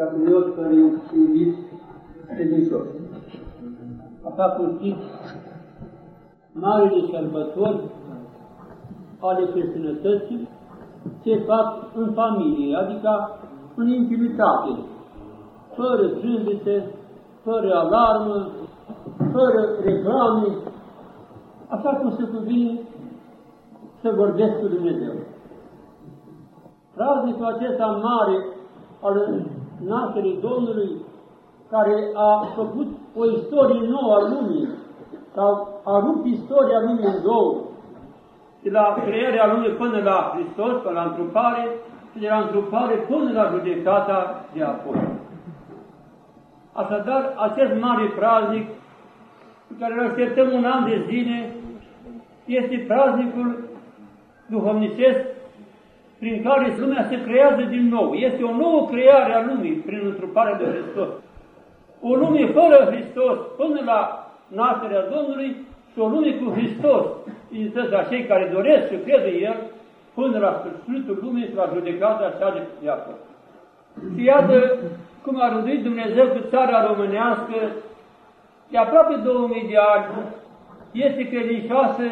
Capriot, părinți și iubiți credincioși. Așa cum știți, marile sărbători ale creștinătății se fac în familie, adică în intimitate, fără trâmbițe, fără alarmă, fără reclame, așa cum se cuvine să vorbesc cu Dumnezeu. Praznicul acesta mare al nașterii Domnului, care a făcut o istorie nouă a lumii, sau a rupt istoria lumii în două, de la crearea lumii până la Hristos, până la întrupare, și de la întrupare până la judecata de apoi. Așadar, acest mare praznic, pe care îl așteptăm un an de zile, este praznicul duhovnicesc prin care lumea se creează din nou. Este o nouă creare a lumii prin întruparea de Hristos. O lume fără Hristos până la nașterea Domnului și o lume cu Hristos, la cei care doresc să cred în El, până la sfârșitul lumii și la judecata cea de viață. Și iată cum a rânduit Dumnezeu cu țara românească de aproape 2000 de ani, este credincioasă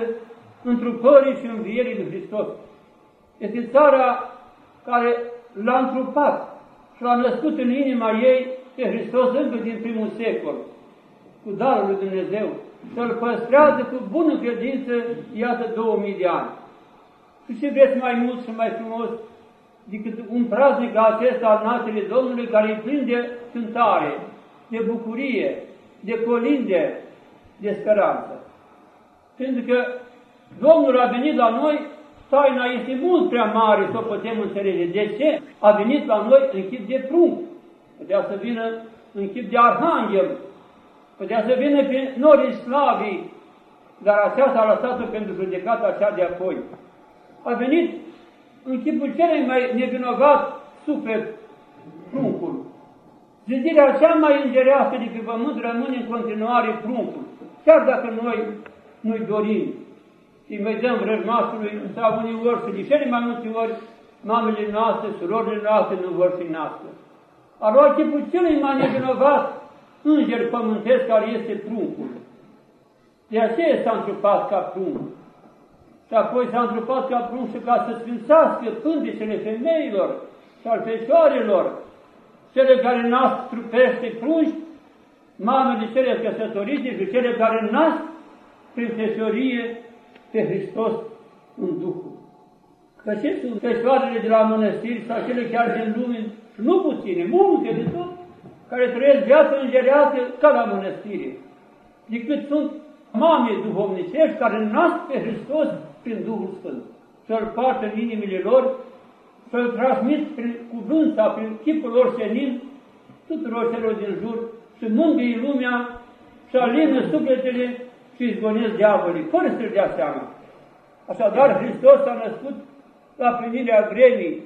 întrupării și învierii lui Hristos. Este țara care l-a întrupat și l-a născut în inima ei pe Hristos încă din primul secol, cu darul lui Dumnezeu, și îl păstrează cu bună credință, iată, 2000 de ani. Și ce vreți mai mult și mai frumos decât un praznic acesta al nașterii Domnului care e plin de cântare, de bucurie, de colinde, de speranță. Pentru că Domnul a venit la noi, taina este mult prea mare să o putem înțelege. De ce? A venit la noi în chip de prunc. Putea să vină în chip de arhanghel, putea să vină pe norii slavii, dar aceasta a lăsat-o pentru judecata cea de apoi. A venit în chipul cel mai nevinovat suflet pruncul. Zidirea cea mai îngerească de pe pământ rămâne în continuare pruncul, chiar dacă noi nu-i dorim îi mai dăm vrăjmașului sau unii ori să de mai multe ori mamele noastre, surorile noastre nu vor fi noastre. A luat chipul celui mai nevinovat înger pământesc care este pruncul. De aceea s-a întrupat ca prunc. Și apoi s-a întrupat ca prunc și ca să sfințească pântecele femeilor și al fecioarelor, cele care nasc trupește prunci, mamele cele căsătorite și cele care nasc prin fesorie pe Hristos în Duhul. Că ce sunt fesoarele de la mănăstiri sau cele chiar din lume, nu puține, multe de tot, care trăiesc viața îngerească ca la mănăstire, decât sunt mame duhovnicești care nasc pe Hristos prin Duhul Sfânt, să-L poartă în inimile lor, să-L transmit prin cuvânt sau prin chipul lor senin tuturor celor din jur, să mângâie lumea, să alină sufletele și izgonesc diavolii, fără să-și dea seama. Așadar, Hristos a născut la plinirea vremii.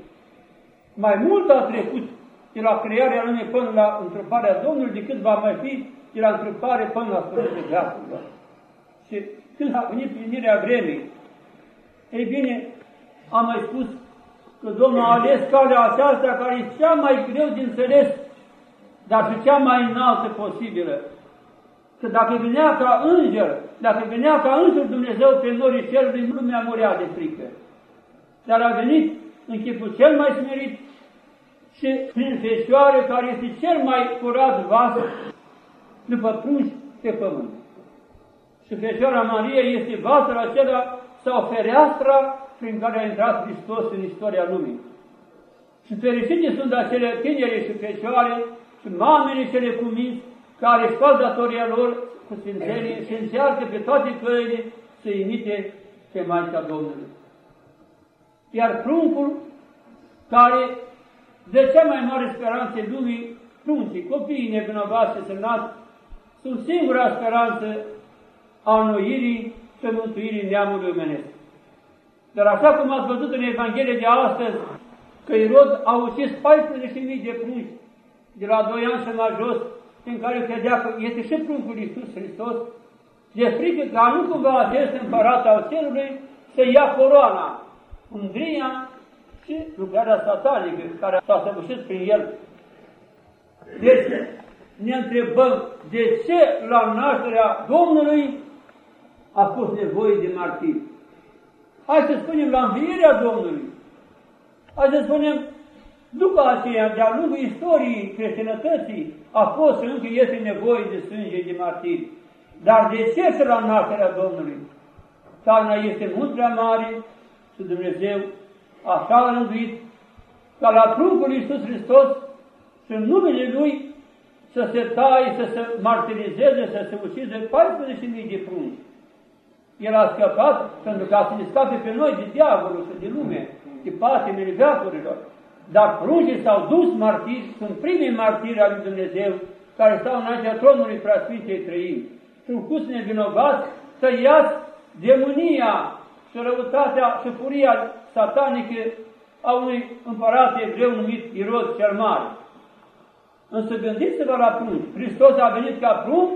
Mai mult a trecut de la crearea lumii până la întruparea Domnului, decât va mai fi de la întrupare până la sfârșitul veacului. Și când a venit plinirea vremii, ei bine, am mai spus că Domnul a ales calea aceasta care e cea mai greu de înțeles, dar și cea mai înaltă posibilă că dacă venea ca înger, dacă venea ca înger Dumnezeu pe norii cerului, nu lumea murea de frică. Dar a venit în chipul cel mai smerit și prin feșoare care este cel mai curat vas după prunci pe pământ. Și Fecioara Maria este vasul acela sau fereastra prin care a intrat Hristos în istoria lumii. Și fericite sunt acele tineri și fecioare și mamele cele cuminți care își fac datoria lor cu sfințenie și încearcă pe toate căile să imite pe Maica Domnului. Iar pruncul care de cea mai mare speranță lumii, pruncii, copiii nevinovați să nasc, sunt singura speranță a înnoirii și mântuirii neamului omenesc. Dar așa cum ați văzut în Evanghelie de astăzi, că Irod a ucis 14.000 de prunci de la 2 ani și mai jos, în care credea că este și pruncul Iisus Hristos, de frică ca nu cumva acest împărat al cerului să ia coroana, mândria și lucrarea satanică care s-a săvârșit prin el. ne întrebăm de ce la nașterea Domnului a fost nevoie de martir. Hai să spunem la învierea Domnului. Hai să spunem după aceea, de-a lungul istoriei creștinătății, a fost și încă este nevoie de sânge de martiri. Dar de ce să la nașterea Domnului? Taina este mult prea mare și Dumnezeu așa a rânduit ca la pruncul Iisus Hristos și în numele Lui să se taie, să se martirizeze, să se ucide 14.000 de prunci. El a scăpat pentru ca să ne scape pe noi de diavolul și de lume, de patimile veacurilor. Dar pruncii s-au dus martiri, sunt primii martiri al lui Dumnezeu, care stau înaintea tronului preasfintei trăimi. Sunt cus nevinovați să iați demonia și răutatea și furia satanică a unui împărat evreu numit Irod cel Mare. Însă gândiți-vă la prunci. Hristos a venit ca prunc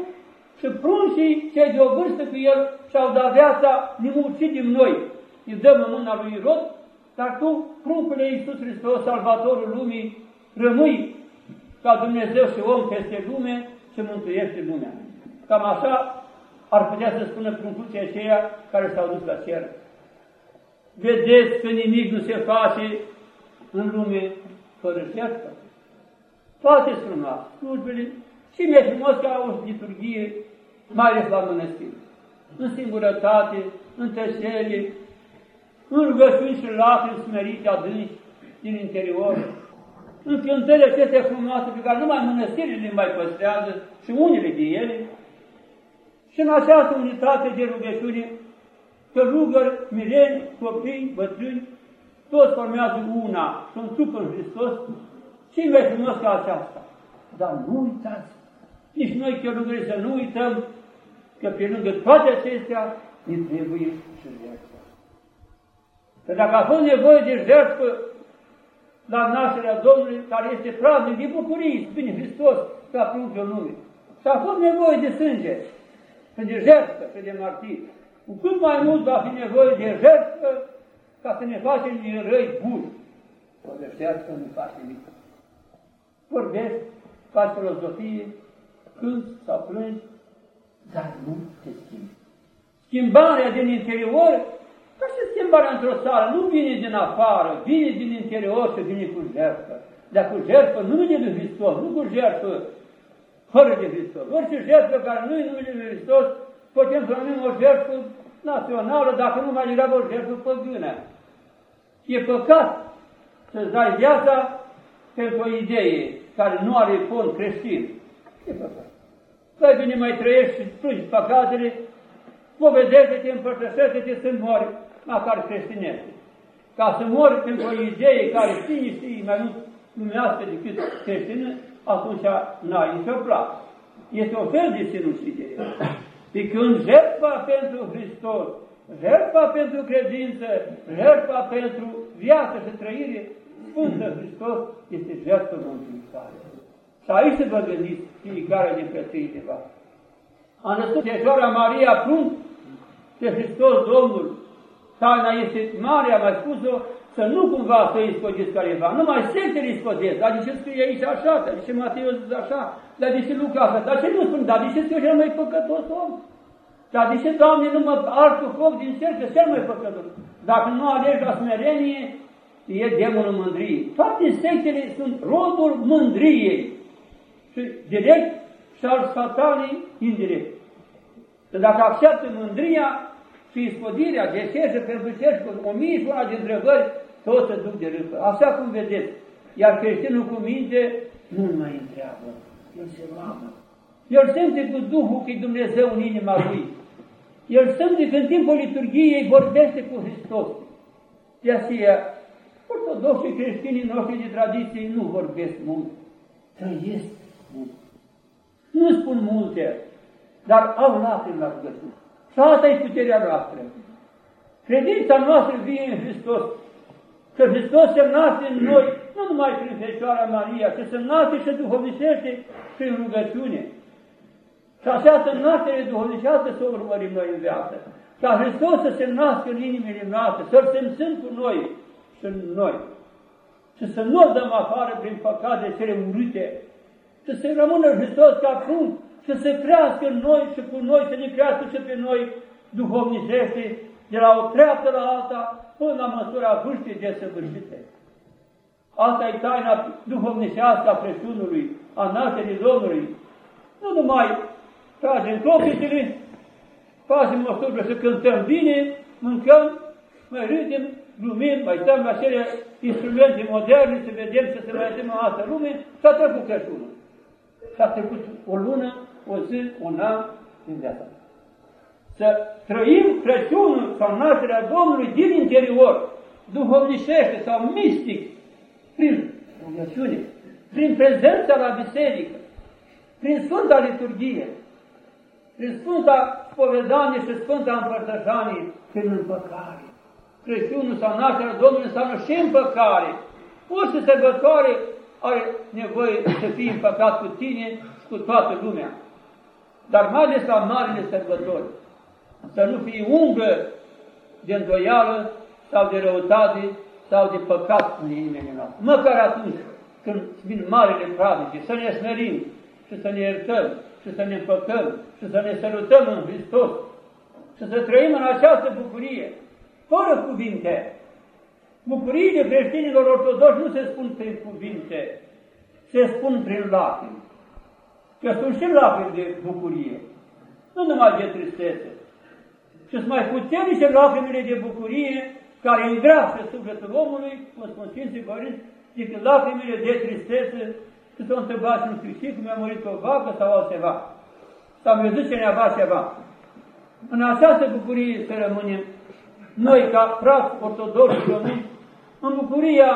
și pruncii cei de o vârstă cu el și-au dat viața, ne din noi. Îi dăm în mâna lui Irod, dar tu, pruncule Iisus Hristos, salvatorul lumii, rămâi ca Dumnezeu și om peste lume și mântuiește lumea. Cam așa ar putea să spună pruncuții aceia care s-au dus la cer. Vedeți că nimic nu se face în lume fără jertfă. Toate sunt frumoase, slujbele, și mai frumos ca o liturghie, mai ales la mănăstire. În singurătate, în tăcere, în rugăciuni și lacrimi smerite adânci din interior, în cântările acestea frumoase pe care numai mănăstirile le mai păstrează și unele de ele, și în această unitate de rugăciune, că rugări, mireni, copii, bătrâni, toți formează una, sunt trup în Hristos, și mai frumos ca aceasta. Dar nu uitați, nici noi chelugări să nu uităm că pe lângă toate acestea ne trebuie și jertfă. Că dacă a fost nevoie de jertfă la nașterea Domnului, care este praznic de bucurie, bine Hristos, ca prunchiul nume, și a fost nevoie de sânge, și de jertfă, și de martir. Cu cât mai mult va fi nevoie de jertfă, ca să ne facem din răi buni. O de jertfă nu face nimic. Vorbești, faci filozofie, cânti sau plângi, dar nu te schimbi. Schimbarea din interior, ca și schimbarea într-o țară, nu vine din afară, vine din interior și vine cu jertfă. Dar cu jertfă nu vine de Hristos, nu cu jertfă fără de Hristos. Orice jertfă care nu e numele de Hristos, putem să numim o jertfă națională, dacă nu mai era o jertfă păgână. E păcat să-ți dai viața pentru o idee care nu are fond creștin. E păcat. Păi bine mai trăiești și plângi păcatele, povedește-te, împărtășește-te să mori, măcar creștinește. Ca să mori pentru o idee care știi, știi mai mult lumească decât creștină, atunci n-ai nicio placă. Este o fel de sinucidere. Pe când jertfa pentru Hristos, jertfa pentru credință, jertfa pentru viață și trăire, Sfântă Hristos este jertfă mântuitoare. Și aici să vă gândiți fiecare din frățile voastre. A născut Fecioara Maria Prunc pe Hristos Domnul. Taina este mare, am mai spus-o, să nu cumva să îi scodiți careva. Numai sectele îi scodiți. Dar de ce scrie aici așa? Dar de ce Matei zice așa? Dar de ce Luca așa? Dar ce nu spun? Dar de ce eu cel mai păcătos om? Dar de ce, Doamne, nu mă arc cu foc din cer, că cel mai păcătos? Dacă nu alegi la smerenie, e demonul mândriei. Toate sectele sunt rodul mândriei. Și direct și al satanii indirect. Că dacă acceptă mândria și ispodirea de cerșă pentru cerșă cu o mie și una de întrebări, tot se duc de râpă. Așa cum vedeți. Iar creștinul cu minte nu mai întreabă. El se roagă. El simte cu Duhul că e Dumnezeu în inima lui. El simte că în timpul liturgiei vorbește cu Hristos. De aceea, ortodoxii creștinii noștri de tradiție nu vorbesc mult. Trăiesc mult. Nu spun multe, dar au lacrimi la rugăciune. Și asta e puterea noastră. Credința noastră vine în Hristos. Că Hristos se naște în noi, nu numai prin Fecioara Maria, ci se naște și duhovnicește prin rugăciune. Și această naștere duhovnicească să o urmărim noi în viață. Ca Hristos să se nască în inimile noastre, să-L simțim cu noi și în noi. Și să nu o dăm afară prin păcate cele urâte să se rămână Hristos ca prunc, să se crească în noi și cu noi, să ne crească și pe noi duhovnicește, de la o treaptă la alta, până la măsura vârstei de săvârșite. Asta e taina duhovnicească a prețunului, a nașterii Domnului. Nu numai tragem clopitele, facem o slujbă să cântăm bine, mâncăm, mai râdem, glumim, mai stăm la acele instrumente moderne, să vedem ce se mai în altă lume, s-a trecut Crăciunul. S-a trecut o lună, o zi, un an din viața Să trăim Crăciunul sau nașterea Domnului din interior, duhovnicește sau mistic, prin rugăciune, prin prezența la biserică, prin Sfânta Liturghie, prin Sfânta Spovedanie și Sfânta Împărtășanie, prin împăcare. Crăciunul sau nașterea Domnului înseamnă și împăcare. Orice sărbătoare are nevoie să fie împăcat cu tine și cu toată lumea. Dar mai ales la marile sărbători, să nu fie umbră de îndoială sau de răutate sau de păcat în inimile noastre. Măcar atunci când vin marile pradice, să ne smerim și să ne iertăm și să ne împăcăm și să ne sărutăm în Hristos și să trăim în această bucurie, fără cuvinte. Bucuriile creștinilor ortodoxi nu se spun prin cuvinte, se spun prin lacrimi. Că sunt și lacrimi de bucurie, nu numai de tristețe. Și sunt mai puternice lacrimile de bucurie care îngrașă sufletul omului, cum spun Sfinții Părinți, decât lacrimile de tristețe că s-au întâmplat și nu știu ce, cum a murit o vacă sau altceva. Sau mi-a zis cineva ceva. În această bucurie să rămânem noi ca frați ortodoxi români, în bucuria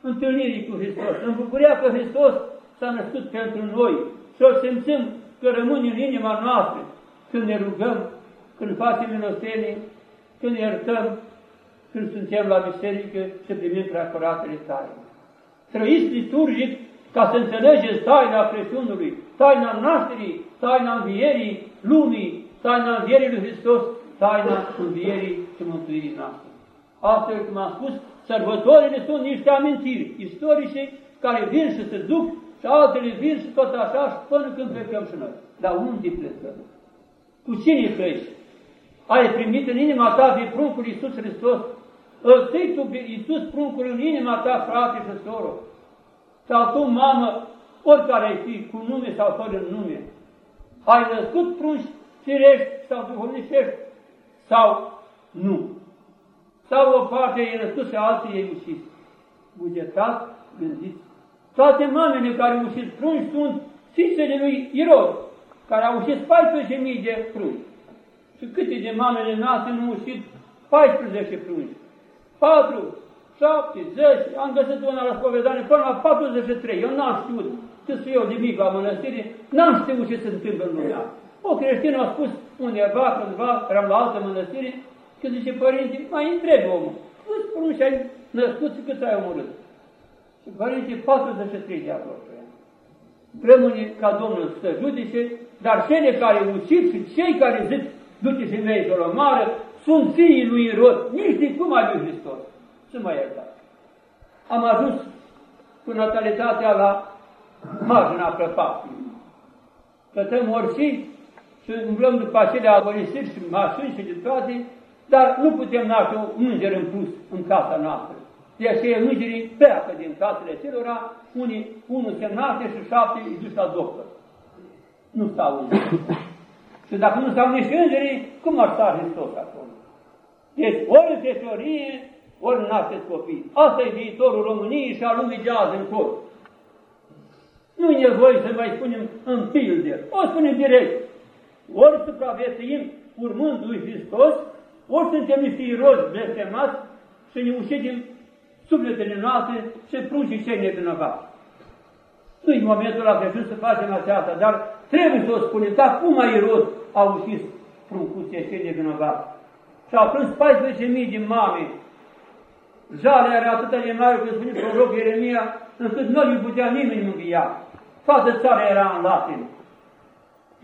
întâlnirii cu Hristos, în bucuria că Hristos s-a născut pentru noi, să o simțim că rămâne în inima noastră când ne rugăm, când facem milostenie, când iertăm, când suntem la biserică și primim prea curatele taine. Trăiți liturgic ca să înțelegeți taina Crăciunului, taina nașterii, taina învierii lumii, taina învierii lui Hristos, taina învierii și mântuirii noastre. Astfel, cum am spus, sărbătorile sunt niște amintiri istorice care vin și se duc și altele vin și tot așa și până când plecăm și noi. Dar unde plecăm? Cu cine pleci? Ai primit în inima ta pe pruncul Iisus Hristos îl ții tu pe Iisus pruncul în inima ta, frate și soră. Sau tu, mamă, oricare ai fi, cu nume sau fără nume. Ai născut prunci firești sau duhovnicești sau nu. Sau o parte e născut și alții e ucis. Bugetat, gândit. Toate mamele care au ucis prunci sunt fiicele lui Irod, care au ucis 14.000 de prunci. Și câte de mamele noastre nu au ucis 14 prunci. 4, 7, 10, am găsit una la spovedanie până la 43. Eu n-am știut ce să iau de mic la mănăstire, n-am știut ce se întâmplă în lumea. O creștină a spus undeva, cândva, eram la altă mănăstire, când zice, părinte, mai întreb omul, nu spun și ai născut și cât ai omorât? Și părinte, 43 de acolo. Rămâne ca Domnul să judice, dar cele care ucid și cei care zic, duce-se mei pe o mare, sunt fiii lui Irod, nici de cum ai lui Hristos. Să mă iertați. Am ajuns cu natalitatea la marginea prăpastului. Cătăm orsi și umblăm după acele agonisiri și mașini și de toate, dar nu putem naște un înger în plus în casa noastră. De aceea îngerii pleacă din casele celora, unii, unul se naște și șapte îi duc la doctor. Nu stau îngeri. și dacă nu stau nici îngerii, cum ar sta Hristos acolo? Deci ori în teorie, ori nașteți copii. Asta e viitorul României și a lumii de azi încolo. Nu e nevoie să mai spunem în pilde, o spunem direct. Ori supraviețuim urmând lui Hristos, ori suntem niște irozi blestemați și ne ușidim sufletele noastre și pruncii cei nevinovați. nu e momentul la Crăciun să facem aceasta, dar trebuie să o spunem, dar cum ai rost au ușit pruncuții cei nevinovați? Și a prins 14.000 de mame. Jale era atât de mare, cum spune prorocul Ieremia, încât nu îi putea nimeni mângâia. Toată țara era în lacrimi.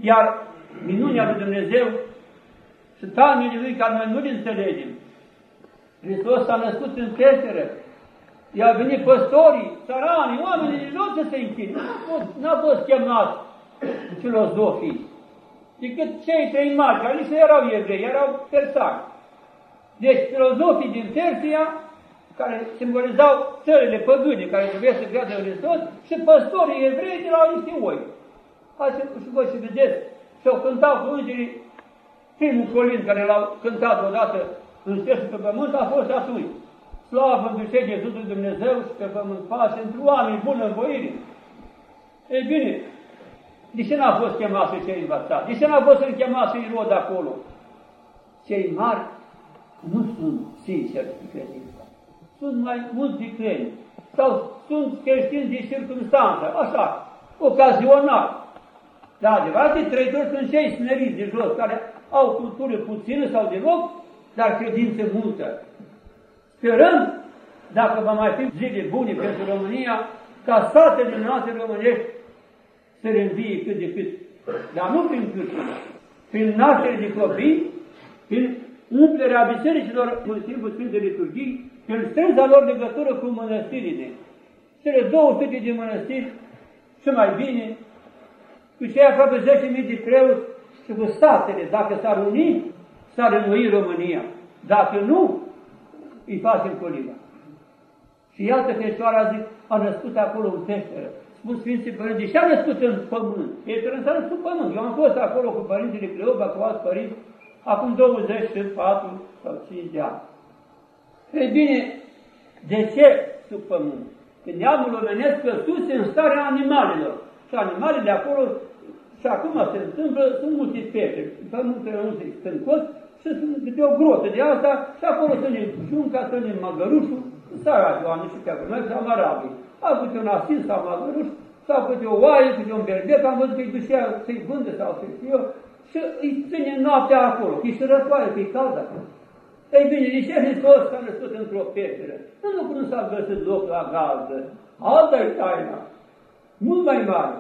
Iar minunea lui Dumnezeu și tainele lui care noi nu le înțelegem. Hristos s-a născut în peșteră, i-a venit păstorii, țăranii, oamenii din loc să se închine. N-a fost, n-a fost chemat filozofii, decât cei trei mari, care nici nu erau evrei, erau persani. Deci filozofii din Persia, care simbolizau țările păgâne care trebuie să creadă în Hristos, și păstorii evrei de la niște oi. Hai și voi să vedeți, și-au cântat cu îngerii, primul colin care l-au cântat odată în cer și pe pământ a fost atunci. Slavă în Duce Iizusul Dumnezeu și pe pământ pace pentru oameni bună învoire. Ei bine, de ce n-a fost chemat să cei învățați? De ce n-a fost să-i chemat să-i rod acolo? Cei mari nu sunt sinceri cu credința. Sunt mai mulți de creni. Sau sunt creștini de circunstanță, așa, ocazional. Dar adevărat, de trăitori sunt cei smeriți de jos, care au cultură puțină sau deloc, dar credință multă. Sperăm, dacă va mai fi zile bune pentru România, ca statele noastre românești să reînvie cât de cât. Dar nu prin cârșuri, prin naștere de copii, prin umplerea bisericilor în timpul Sfintei Liturghii, prin strânsa lor legătură cu mănăstirile. Cele 200 de mănăstiri și mai bine, cu cei aproape 10.000 de preoți și cu statele, dacă s-ar uni, s-ar înoi România. Dacă nu, îi facem coliba. Și iată Fecioara zic, a născut acolo în peșteră. Spun Sfinții Părinți, de ce a născut în pământ? Peșteră s-a născut pământ. Eu am fost acolo cu Părintele Cleoba, cu alți părinți, acum 24 sau 5 de ani. Ei bine, de ce sub pământ? Că neamul omenesc căsuse în starea animalelor. Și animalele acolo, și acum se întâmplă, sunt multe peșteri. Pământul nu se stâncos, și sunt de o grotă de asta și acolo să ne junca, să ne măgărușul, săraci oameni și pe acolo, noi sau arabii. Au câte un asin sau măgăruș, sau câte o oaie, câte un berbec, am văzut că îi ducea să-i vândă sau să eu, și îi ține noaptea acolo, că e și răcoare, că e cald acolo. Ei bine, de ce Hristos s-a născut într-o peșteră? Nu, nu, nu s-a găsit loc la gazdă. Alta e taina, mult mai mare.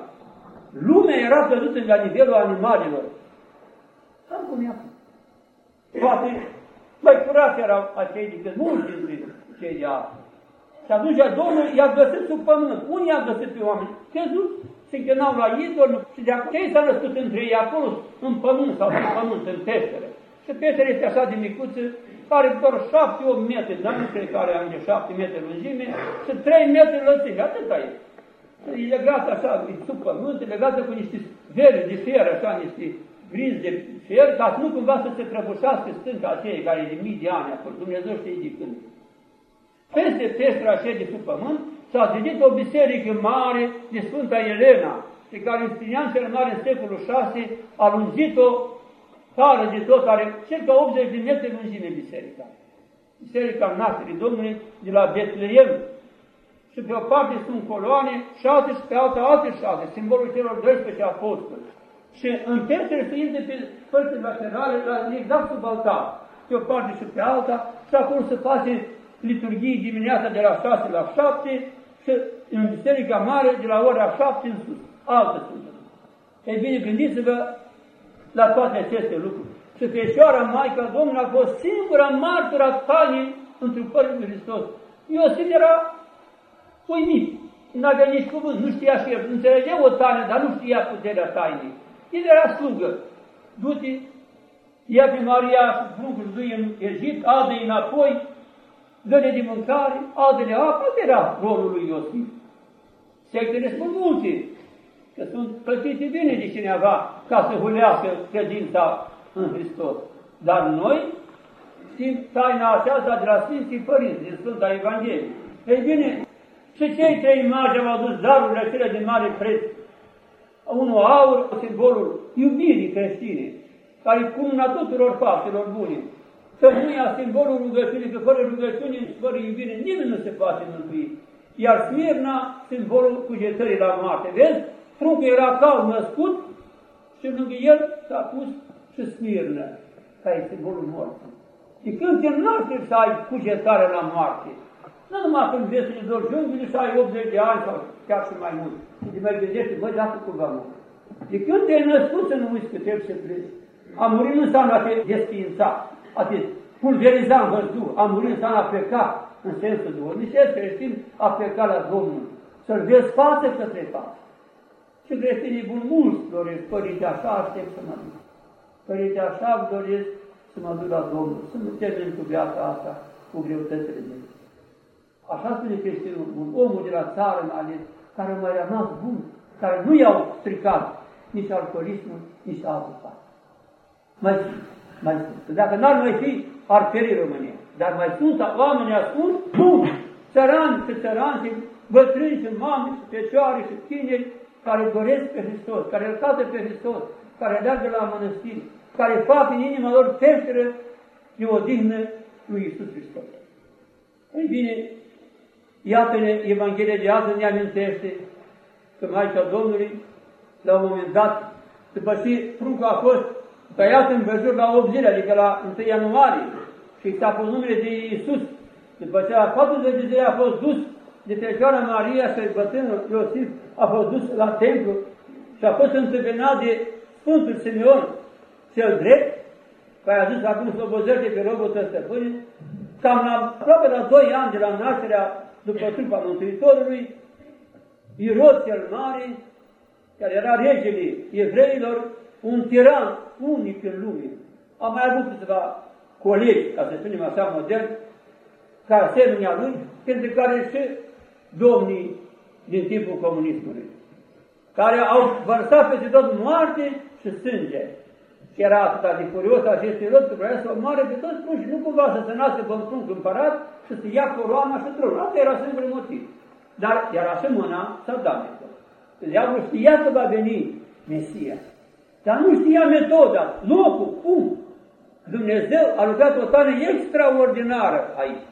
Lumea era căzută la nivelul animalelor. Am cum e acum. Poate mai curați erau acei decât mulți dintre cei de astăzi. Și atunci Domnul i-a găsit sub pământ. Unii i-a găsit pe oameni? Căzut, se închinau la idol și de acolo ce s-a născut între ei acolo, în pământ sau în pământ, în peștere. Și peștere este așa de micuță, are doar șapte-opt metri, dar nu cred că are de șapte metri lungime și trei metri lățime, atâta e. E legată așa, e sub pământ, e legată cu niște vere de fier, așa, niște grinzi de fier, ca să nu cumva să se prăbușească stânca aceea care e de mii de ani acolo, Dumnezeu știe de când. Peste peștera aceea de sub pământ s-a zidit o biserică mare de Sfânta Elena, pe care Justinian cel Mare în secolul VI a lungit-o tare de tot, are circa 80 de metri lungime biserica. Biserica nașterii Domnului de la Betleem. Și pe o parte sunt coloane, șase și pe alta alte șase, simbolul celor 12 apostoli și în peștere se intre pe părțile laterale, la, exact sub altar, pe o parte și pe alta, și acolo se face liturghii dimineața de la 6 la 7 și în Biserica Mare de la ora 7 în sus, altă sfântă. Ei bine, gândiți-vă la toate aceste lucruri. Și Fecioara Maica Domnului a fost singura martura tainei întrupării lui Hristos. Iosif era uimit, nu avea nici cuvânt, nu știa și el, înțelegea o taină, dar nu știa puterea tainei. El era slugă. Du-te, ia pe Maria și pruncul lui în Egipt, adă-i înapoi, dă-le de mâncare, adă-le apă, era rolul lui Iosif. Sectele spun multe, că sunt plătite bine de cineva ca să hulească credința în Hristos. Dar noi știm taina aceasta de la Sfinții Părinți, din Sfânta Evanghelie. Ei bine, și cei trei magi au adus darurile acelea de mare preț unul aur, simbolul iubirii creștine, care e cumuna tuturor faptelor bune. Sămâia, simbolul rugăciunii, că fără rugăciune și fără iubire nimeni nu se poate mântui. Iar Smirna, simbolul cugetării la moarte. Vezi? Pruncul era cal născut și lângă el s-a pus și Smirnă, care e simbolul morții. Și când te naște să ai cugetare la moarte, nu numai când vezi să-i dor junghiul și ai 80 de ani sau chiar și mai mult. Și te mai gândește, bă, dacă cumva mă. De când te-ai născut să nu uiți că trebuie să pleci. A murit nu înseamnă a te desființa, a te pulveriza în văzduh, a murit înseamnă a pleca, în sensul duhovnicesc, creștin a plecat la Domnul, să-L vezi față către față. Și creștinii buni mulți doresc, Părinte, așa aștept să mă duc. Părinte, așa doresc să mă duc la Domnul, să nu termin cu viața asta, cu greutățile mele. Așa spune creștinul bun, omul de la țară mai ales, care mai rămas bun, care nu i-au stricat nici alcoolismul, nici altul Mai sunt, mai sunt. Dacă n-ar mai fi, ar pieri România. Dar mai sunt oameni ascunși, bun, țărani și țărani și bătrâni și mame și fecioare și tineri care doresc pe Hristos, care îl caută pe Hristos, care leagă la mănăstiri, care fac în inima lor peșteră de odihnă lui Iisus Hristos. Ei bine, iată-ne, Evanghelia de azi ne amintește că Maica Domnului, la un moment dat, după ce pruncul a fost tăiat în văzuri la 8 zile, adică la 1 ianuarie, și s-a pus numele de Iisus, după ce la 40 de zile a fost dus de Fecioara Maria și bătrânul Iosif, a fost dus la templu și a fost întâmpinat de Sfântul Simeon, cel drept, care a zis acum slobozește pe robul tău stăpâne, cam la, aproape la 2 ani de la nașterea după trupa Mântuitorului, Irod cel Mare, care era regele evreilor, un tiran unic în lume. Am mai avut câteva colegi, ca să spunem așa modern, ca asemenea lui, pentru care și domnii din timpul comunismului, care au vărsat peste tot moarte și sânge. Și era atât de furios acest rod că vrea să omoare pe toți prunși, nu cumva să se nască pe un prunc împărat și să ia coroana și tronul. Asta era singurul motiv. Dar era și mâna sădamicul. Diavolul știa că va veni Mesia. Dar nu știa metoda, locul, cum. Dumnezeu a lucrat o tare extraordinară aici.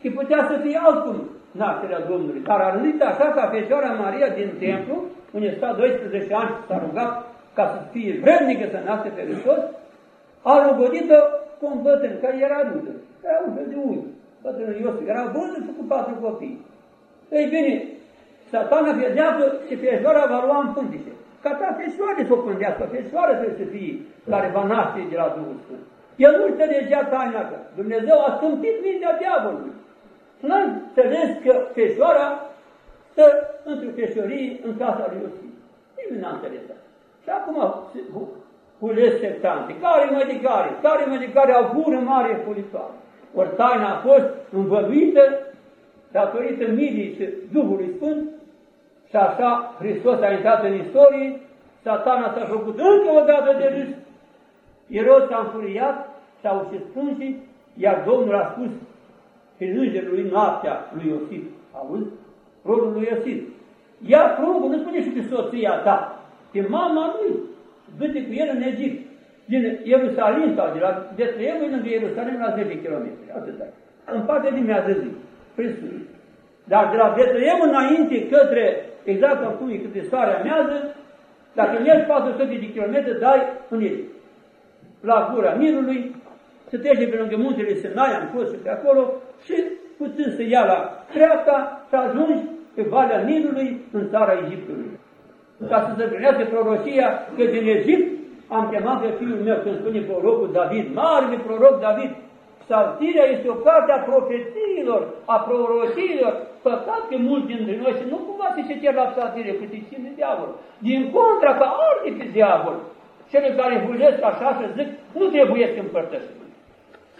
Și putea să fie altcum nașterea Domnului. Dar a rândit așa ca Fecioara Maria din templu, unde sta 12 ani și s-a rugat ca să fie vrednică să nască pe Hristos, a rugodit-o cu un bătrân care era rudă. Era un fel de ui. Bătrânul Iosif era vândut cu patru copii. Ei bine, satana pedeapă și Fecioara va lua în pândice. Ca ta Fecioare să o pândească, Fecioară trebuie să fie care va naște de la Duhul Sfânt. El nu înțelegea taina că Dumnezeu a stâmpit mintea diavolului. Nu am înțeles că Fecioara stă într-o feșorie în casa lui Iosif. Nimeni n-a înțeles asta. Și acum cules sectante, care mai de care, care mai de care au gură mare pulitoare. Ori taina a fost învăluită datorită milii și Duhului Sfânt și așa Hristos a intrat în istorie, satana s-a făcut încă o dată de râs, Irod s-a înfuriat, s-a ușit strânsii, iar Domnul a spus prin îngerului noaptea lui Iosif, auzi? Rodul lui Iosif. Ia pruncul, nu spune și pe soția ta, pe mama lui, du-te cu el în Egipt, din Ierusalim sau de la Betleemul lângă Ierusalim la 10 km, atâta. În partea din mea zi, presuit. Dar de la Betleem înainte către, exact acum e câte soare amează, dacă mergi 400 de kilometri, dai în Egipt. La gura Nilului, se trece pe lângă muntele Sinai, am fost și pe acolo, și puțin să ia la dreapta și ajungi pe Valea Nilului în țara Egiptului. Ca să se împlinească prorocia că din Egipt am chemat pe fiul meu, când spune prorocul David, mare proroc David, Psaltirea este o carte a profețiilor, a prorociilor. Păcat că mulți dintre noi și nu cumva se citer la psaltire, cât îi ține diavol. Din contra, ca orice diavol, cele care hulesc așa să zic, nu trebuie să împărtășesc.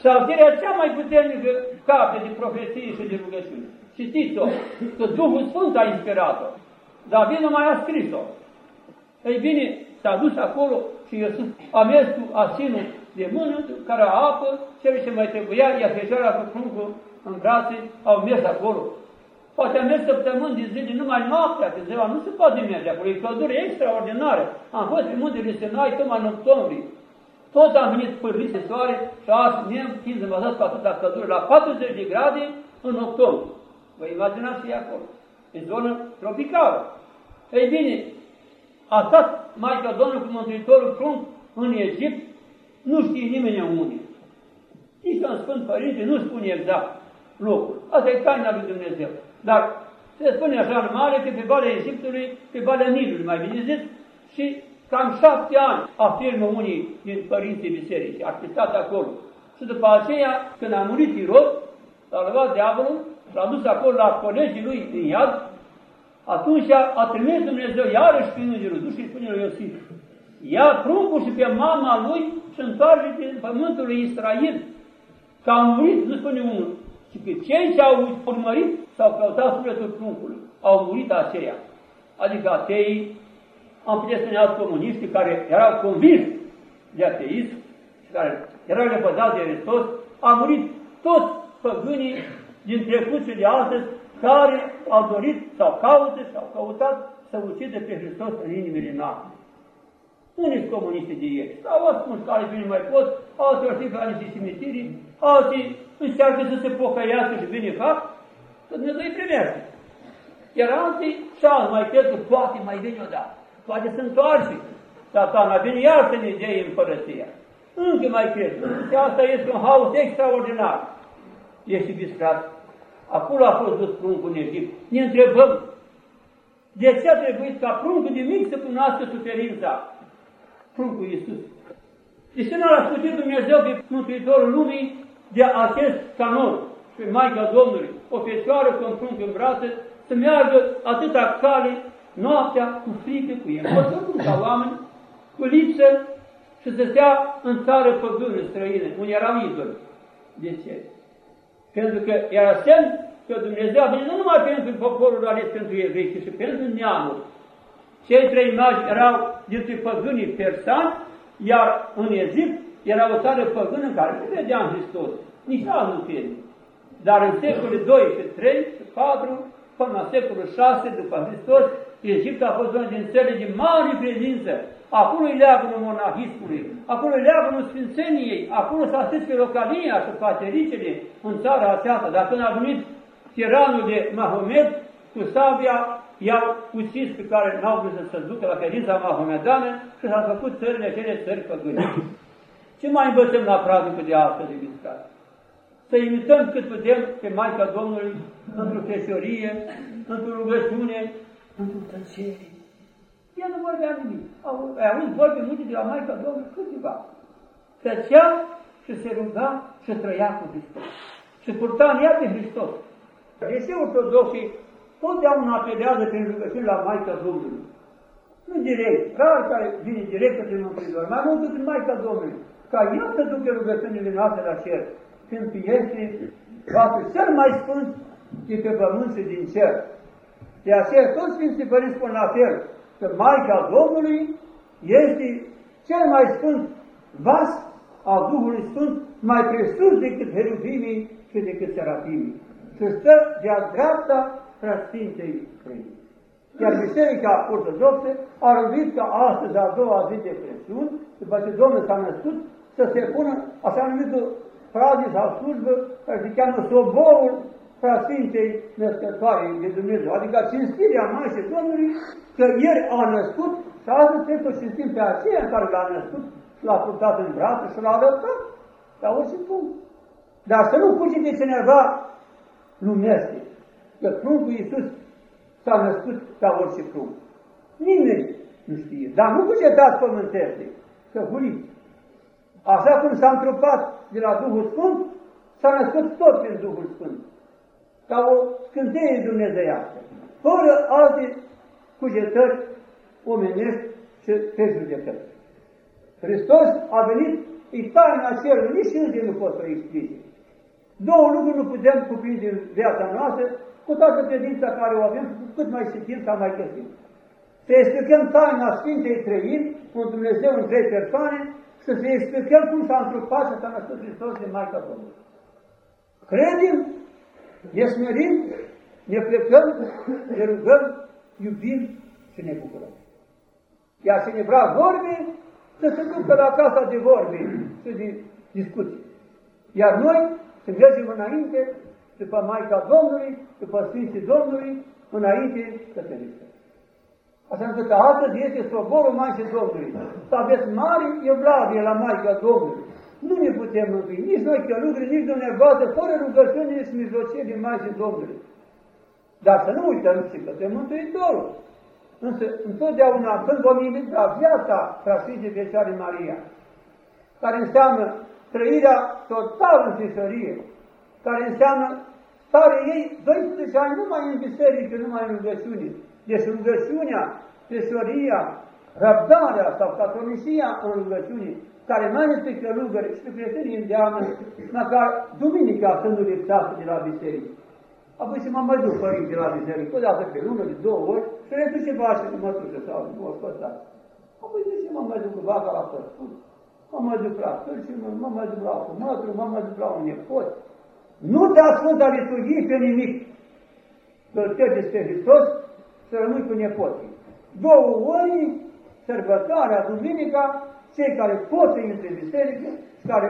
Psaltirea cea mai puternică carte de profeție și de rugăciune. Citiți-o, că Duhul Sfânt a inspirat-o. David nu mai a scris-o. Ei bine, s-a dus acolo și Iosif a mers cu asinul de mână, care a apă, cele ce mai trebuia, iar fecioara cu pruncul în brațe, au mers acolo. Poate a mers săptămâni de zile, numai noaptea, că ziua nu se poate merge acolo, e căldură extraordinară. Am fost pe muntele Sinai tocmai în octombrie. Toți am venit pârliți de soare și azi ne-am fiind învățați cu atâta căldură, la 40 de grade în octombrie. Vă imaginați și acolo, în zonă tropicală. Ei bine, a stat Maica Domnului cu Mântuitorul Prunc în Egipt, nu știe nimeni unde. Nici în Sfânt Părinte nu spune exact locul. Asta e taina lui Dumnezeu. Dar se spune așa în mare că pe Valea Egiptului, pe Valea Nilului, mai bine zis, și Cam șapte ani, afirmă unii din părinții bisericii, ar fi stat acolo. Și după aceea, când a murit Irod, l-a luat diavolul, l-a dus acolo la colegii lui din iad, atunci a trimis Dumnezeu iarăși prin îngerul, duși și spune lui Iosif, ia pruncul și pe mama lui și întoarce din pământul lui Israel, că a murit, nu spune unul, și că cei ce au urmărit s-au căutat sufletul pruncului, au murit aceia. Adică ateii, am putea să ne alți comuniști care erau convinși de ateism și care erau lepădați de Hristos, au murit toți păgânii din trecut și de astăzi care au dorit sau caută și au căutat să ucide pe Hristos în inimile noastre. Unii comuniști de ieri, sau spun care bine mai pot, alții ar fi ca niște cimitirii, alții încearcă să se pocăiască și bine fac, să Dumnezeu îi primește. Iar alții, și mai cred că poate mai vine odată, poate să întoarce. Satana vine iar să ne dea împărăția. Încă mai cred. Și asta este un haos extraordinar. Este viscat. Acolo a fost dus pruncul în Egipt. Ne întrebăm, de ce a trebuit ca pruncul de mic să cunoască suferința? Pruncul Iisus. De ce nu a ascultat Dumnezeu pe Mântuitorul lumii de acest canon și Maica Domnului, o fecioară cu un prunc în brațe, să meargă atâta cale noaptea cu frică, cu emoție, cum ca oameni, cu lipsă și să stea în țară păgână, străină, unde erau idoli. De ce? Pentru că era semn că Dumnezeu a venit nu numai pentru poporul ales pentru evrei, ci și pentru neamul. Cei trei magi erau dintre păgânii persani, iar în Egipt era o țară păgână în care nu vedeam Hristos, nici altul film. Dar în secolul 2 și 3 și 4, până la secolul 6 după Hristos, Egipt a fost una din țările de mare credință. Acolo e leagănul monahismului, acolo e leagănul sfințeniei, acolo s-a scris pe localia și patericele în țara aceasta. Dar când a venit tiranul de Mahomed, cu sabia i-au ucis pe care n-au vrut să se ducă la credința mahomedană și s-au făcut țările cele țări păgâne. Ce mai învățăm la praznicul de astăzi, iubiți frate? Să imităm cât putem pe Maica Domnului într-o feșorie, într-o rugăciune, într-o tăcere. Ea nu vorbea nimic. Au auzit vorbe multe de la Maica Domnului câteva. Tăcea și se ruga și trăia cu Hristos. Și purta în ea pe Hristos. Deși ortodoxii totdeauna apelează prin rugăciune la Maica Domnului. Nu direct, rar care vine direct către Mântuitor, mai mult decât Maica Domnului ca El să ducă rugăciunile noastre la cer, când este Vasul cel mai sfânt de pe pământ și din cer. De aceea toți Sfinții Părinți spun la fel, că Maica Domnului este cel mai sfânt vas al Duhului Sfânt, mai presus decât heruvimii și decât serafimii. Și stă de-a dreapta preasfintei Trăimii. Iar Biserica Ortodoxă a rândit ca astăzi, a doua zi de Crăciun, după ce Domnul s-a născut, să se pună așa numitul fraze sau slujbă care se cheamă soborul preasfintei născătoare de Dumnezeu, adică cinstirea Maicii Domnului că ieri a născut și astăzi trebuie să cinstim pe aceea care l-a născut și l-a purtat în brațe și l-a arătat la orice punct. Dar să nu fugi de cineva lumește, că pruncul Iisus s-a născut ca orice prunc. Nimeni nu știe, dar nu cugetat pământește, că huriți. Așa cum s-a întrupat de la Duhul Sfânt, s-a născut tot prin Duhul Sfânt. Ca o scânteie dumnezeiască, fără alte cugetări omenești și prejudecări. Hristos a venit, e taina cerului, nici îngerii nu pot să explice. Două lucruri nu putem cuprinde în viața noastră, cu toată credința care o avem, cu cât mai citim sau mai chestim. Să explicăm taina Sfintei Trăiri, un Dumnezeu în trei persoane, să se explicăm cum s-a întrupat și s-a născut Hristos din Maica Domnului. Credem, ne smerim, ne plecăm, ne rugăm, iubim și ne bucurăm. Iar ne vrea vorbe, să se ducă la casa de vorbe și de discuții. Iar noi să mergem înainte, după Maica Domnului, după Sfinții Domnului, înainte să se ridică. Așa încât astăzi este soborul Maicii Domnului. Să aveți mare evlavie la Maica Domnului. Nu ne putem mântui, nici noi călugri, nici dumneavoastră, fără rugăciune și mijlocie din Maicii Domnului. Dar să nu uităm și că te Mântuitorul. Însă, întotdeauna, când vom imita viața Preasfinței Fecioare Maria, care înseamnă trăirea total în fișărie, care înseamnă stare ei 12 ani numai în biserică, numai în rugăciune. Deci rugăciunea, tesoria, răbdarea sau catonisia în rugăciune, care mai ales pe călugări și pe prietenii îndeamnă, măcar duminica să nu lipsească de la biserică. Apoi se mă mai duc părinte la biserică, o dată pe lună, de două ori, și le duce vașă de mătușă sau nu o spăsat. Apoi de ce mă mai duc cu vaca la păstul? Mă mai duc la târși, mă mai duc la cumătru, mă mai duc la un nepot. Nu te Sfânta Liturghie pe nimic. Să-L pe Hristos, să rămâi cu nepoții. Două ori, sărbătoarea, duminica, cei care pot să intre în biserică, care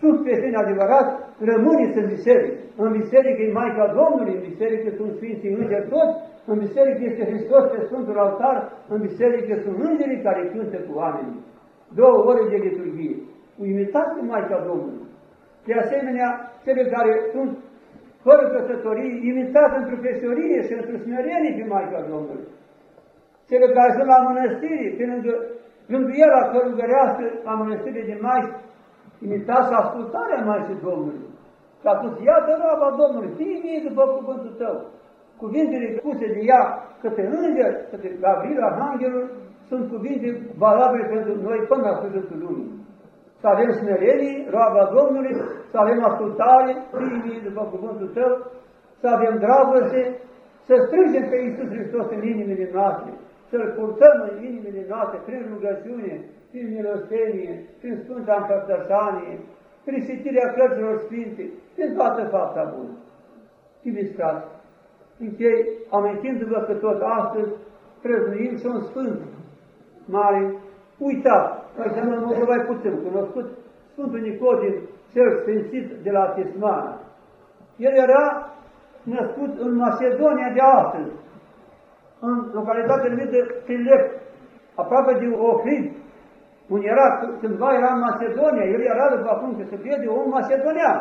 sunt creștini adevărat, rămâneți în biserică. În biserică e Maica Domnului, în biserică sunt Sfinții Îngeri toți, în biserică este Hristos pe Sfântul Altar, în biserică sunt îngerii care cântă cu oamenii. Două ore de liturghie. Imitați pe Maica Domnului. De asemenea, cele care sunt fără căsătorie, imitați într-o feșorie și într-o smerenie pe Maica Domnului. Cele care sunt la mănăstire, pe lângă rânduiela călugărească la mănăstire din Maici, imitați ascultarea Maicii Domnului. Și a spus, iată roaba Domnului, fii mie după cuvântul tău. Cuvintele spuse de ea către înger, către Gabriel, Arhanghelul, sunt cuvinte valabile pentru noi până la sfârșitul lumii. Să avem smerenie, roaba Domnului, să avem ascultare, fii mie după cuvântul tău, să avem dragoste, să strângem pe Iisus Hristos în inimile noastre, să-L purtăm în inimile noastre prin rugăciune, prin milostenie, prin Sfânta Împărtășanie, prin citirea cărților Sfinte, prin toată fapta bună. Iubiți frate, închei amintindu-vă că tot astăzi prăznuim și un Sfânt mare, uitat, noi să nu mai puțin cunoscut, Sfântul Nicodim, cel sfințit de la Tismana. El era născut în Macedonia de astăzi, în localitatea numită Filep, aproape de Ohrid, unde era, cândva era în Macedonia, el era după acum că se pierde un macedonian.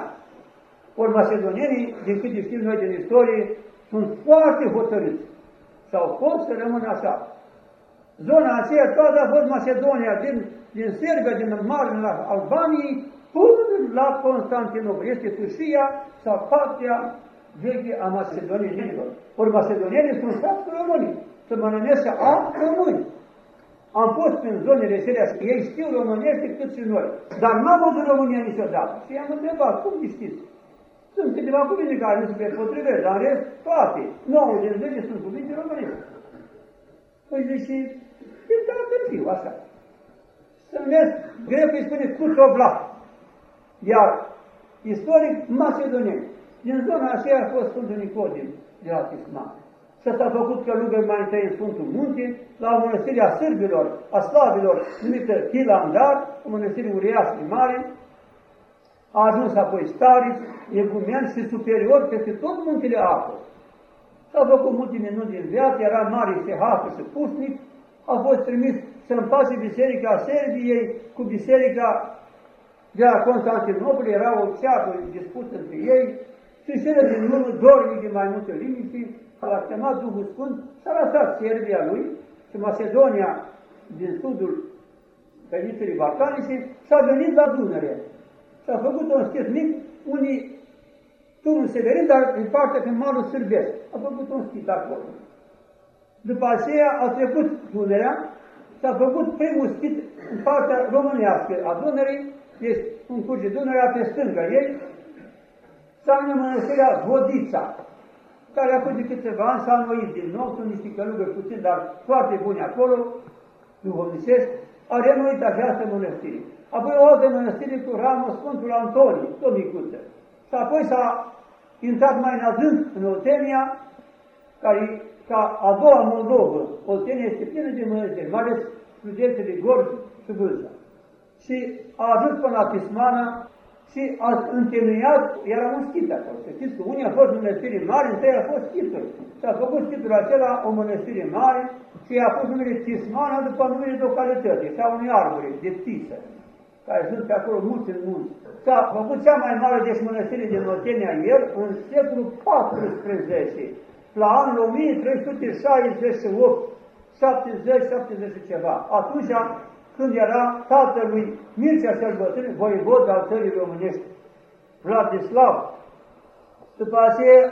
Ori macedonienii, din câte știm noi din istorie, sunt foarte hotărâți și au fost să rămână așa. Zona aceea toată a fost Macedonia, din, din Serbia, din Mare, la Albanii, până la Constantinopol. Este Tâșia sau partea veche a macedonienilor. Ori macedonienii sunt stați români, să mă numesc a români. Am fost prin zonele acelea și ei știu românește cât și noi. Dar n-am văzut România niciodată. Și i-am întrebat, cum știți? Sunt câteva cuvinte care nu se potrivesc, dar în rest, toate, 9 din 10 sunt cuvinte românești. Păi zice, e de la târziu, așa. Să numesc, grecul îi spune Cusoblat. Iar istoric macedonien. Din zona aceea a fost Sfântul Nicodim de la Tisman. Și s-a făcut călugări mai întâi în Sfântul Munte, la o mănăstire a sârbilor, a slavilor, numită Hilandar, o mănăstire uriașă de mare, a ajuns apoi stariț, egumean și superior peste tot muntele Apă. S-a făcut multe minuni din viață, era mare sehată și pusnic, a fost trimis să împace biserica Serbiei cu biserica de la Constantinopol, era o ceartă dispută între ei, și cele din urmă, dornic de mai multe liniști, l-a chemat Duhul Sfânt, s-a lăsat Serbia lui și Macedonia din sudul penițelii Balcanice și a venit la Dunăre. Și a făcut un schis mic, unii turnul Severin, dar în partea pe malul sârbesc. A făcut un schis acolo. După aceea a trecut Dunărea și a făcut primul schis în partea românească a Dunării, este un curge Dunărea pe stânga ei, înseamnă mănăstirea Vodița, care acum de câteva ani s-a înnoit din nou, sunt niște călugări puțin, dar foarte buni acolo, duhovnicești, a renuit această mănăstire. Apoi o altă mănăstire cu ramă Sfântul Antonie, tot micuță. Și apoi s-a intrat mai în adânc în Oltenia, care ca a doua Moldovă. Oltenia este plină de mănăstiri, mai ales județele Gorj și Vâlța. Și a ajuns până la Tismana, și a întemeiat, era un schit acolo. Să știți că unii au fost mănăstiri mari, întâi a fost schitul. Și a făcut schitul acela o mănăstire mare și a pus numele Tismana după numele localității, sau unui arbore de tisă, care sunt pe acolo mulți în munți. S-a făcut cea mai mare deci mănăstire din Notenia el în secolul 14, la anul 1368, 70, 70 ceva. Atunci când era tatălui Mircea cel bătrân, voivod al țării românești, Vladislav, După aceea,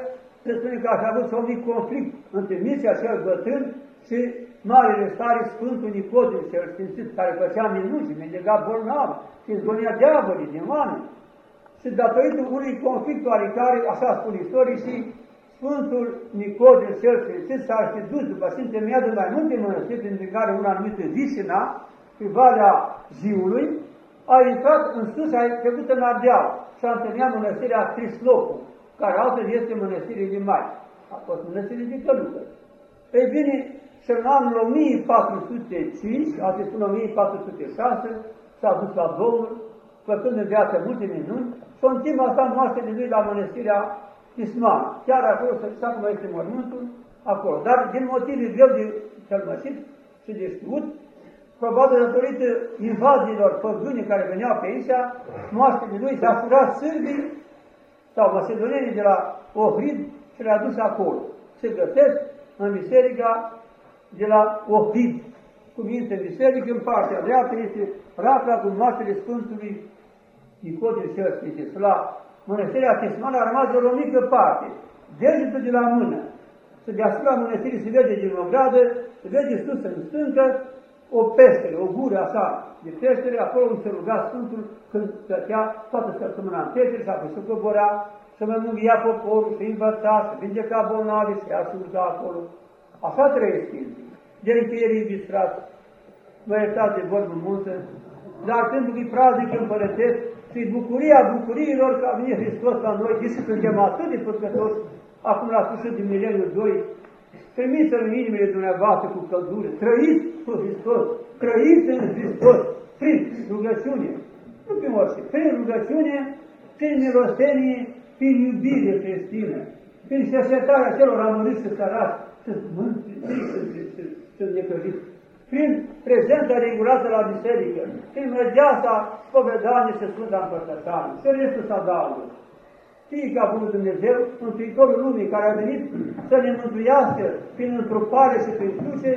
se spune că așa a avut un mic conflict între Mircea cel bătrân și Marele Stare Sfântul Nicodim cel Sfințit, care făcea minunți, vindega bolnav și izgonea diavolii, din oameni. Și datorită unui conflict oarecare, așa spun istoricii, Sfântul Nicodim cel Sfințit s-a dus după ce întemeiază mai multe mănăstiri, printre care una anumită Vișina, pe Valea Ziului, a intrat în sus, a trecut în Ardeal și a întâlnit mănăstirea Trislopul, care altfel este mănăstirea din Mai. A fost mănăstirea de călugări. Ei bine, și în anul 1405, alte spun 1406, s-a dus la Domnul, făcând în viață multe minuni, și în timp asta de lui la mănăstirea Isman. Chiar acolo să știa cum este mormântul, acolo. Dar din motive greu de călmăcit și de știut, probabil datorită invaziilor păgâni care veneau pe aici, de lui s-a furat sârbii sau macedonienii de la Ohrid și le-a dus acolo. Se găsesc în biserica de la Ohrid. Cum este în biserică, în partea dreaptă este rafla cu moaștele Sfântului Nicodim cel Sfințit. La mănăstirea Tisman a rămas doar o mică parte, degetul de la mână. Să deasupra mănăstirii se vede din ogradă, se vede sus în stâncă, o peștere, o gură așa de peștere, acolo unde se ruga Sfântul când stătea toată săptămâna în peștere și apoi se cobora, să mă mânghia poporul, să învăța, să vindeca bolnavi, să ia surga acolo. Așa trăiesc Sfinții. De încheiere, iubiți frați, vă iertați de vorbă multă, dar pentru că praznic împărătesc și bucuria bucuriilor că a venit Hristos la noi, deși suntem atât de păcătoși, acum la sfârșit de mileniul 2, Primiți în inimile dumneavoastră cu căldură, trăiți cu Hristos, trăiți în Hristos, prin rugăciune, nu prin orice, prin rugăciune, prin milostenie, prin iubire creștină, prin cercetarea celor amăriți și sărați, să să necăjiți, prin prezența regulată la biserică, prin mărgeasa spovedanie și Sfânta Împărtășanie, și restul să adaugă fie ca Bunul Dumnezeu, Mântuitorul lumii care a venit să ne mântuiască prin întrupare și prin cruce,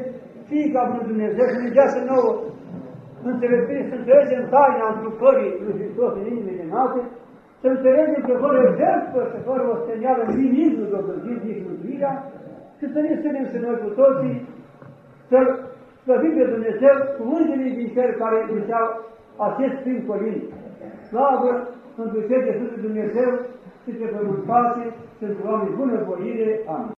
fie ca Bunul Dumnezeu să ne dea și nouă înțelepciune, să înțelegem taina întrupării lui Hristos în inimile noastre, să înțelegem că fără jertfă și fără o stenială nimic nu dobândim nici mântuirea și să ne strânem și noi cu toții să slăvim pe Dumnezeu cu îngerii din cer care ziceau acest prin Corint. Slavă Sfântul Cer de Sfântul Dumnezeu, și pe pământ pace, pentru oameni bunăvoire. Amin.